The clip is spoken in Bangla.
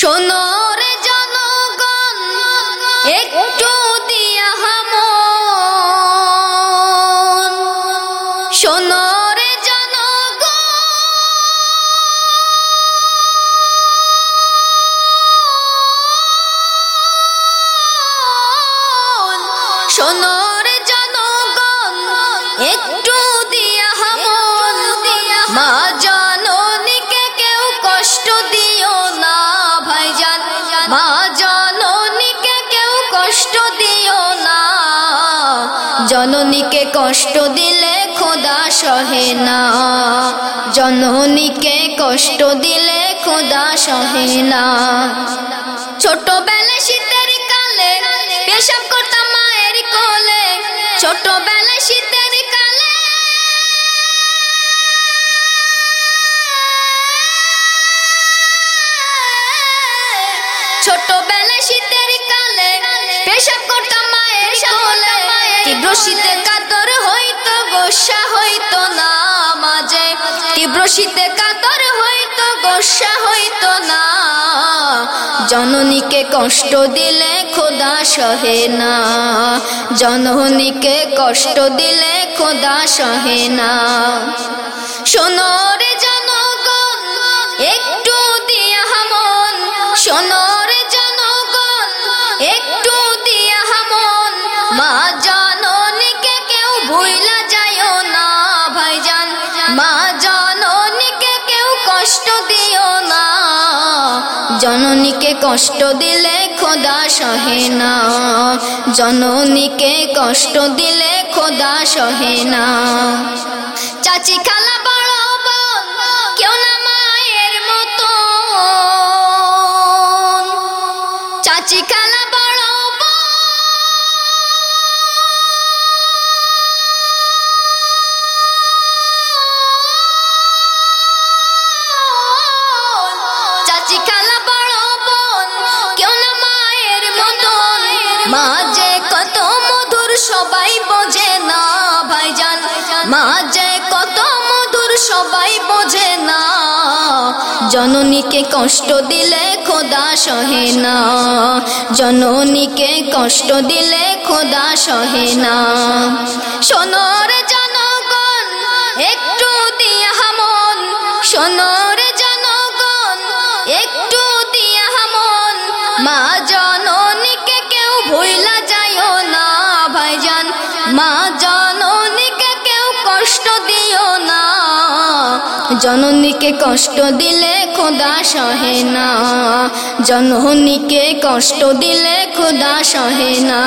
সোনর জনগণ একটু দিয়া হাম সোনর জনগণ সোনর জনগণ একটু দিয়া জননীকে কষ্ট দিলে খোদা সহে না। জননীকে কষ্ট দিলে খোদা সহে না। ছোটবেলা শীতের কালে পেশাব করতাম মায়ের কোলে। ছোটবেলা শীতের কালে ছোটবেলা শীতের কালে পেশাব করতাম তীব্র শীতে কাতর হইতো গোসা হইতো না মাঝে। তীব্র শীতে কাতর হইতো গোসা হইতো না। জননীকে কষ্ট দিলে খোদা সহে না। জননীকে কষ্ট দিলে খোদা সহে না। সোনরে জননীকে কষ্ট দিলে খোদা সহে না। জননীকে কষ্ট দিলে খোদা সহে না। চাচি খালা বড় মায়ের মতো চাচি খালা মতন মা যে কত মধুর সবাই বোঝে না, ভাইজান। মা যে কত মধুর সবাই বোঝে না। জননীকে কষ্ট দিলে খোদা সহে না। জননীকে কষ্ট দিলে খোদা সহে না। সোনর জনগণ, একটু দিয়া হামন সোনর জনগণ, একটু দিয়া হামন মা, জননীকে কেউ কষ্ট দিও না। জননীকে কষ্ট দিলে খোদা সহে না। জননীকে কষ্ট দিলে খোদা সহে না।